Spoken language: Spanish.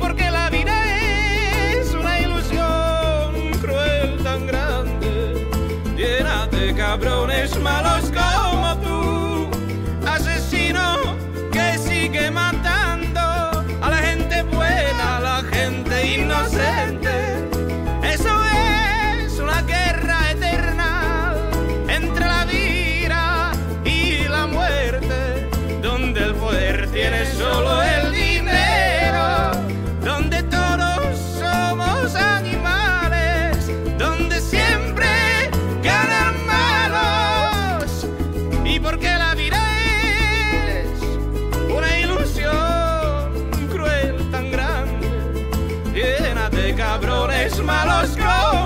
porque la vida es una ilusión cruel tan grande. Llénate, cabrones malos. malos go.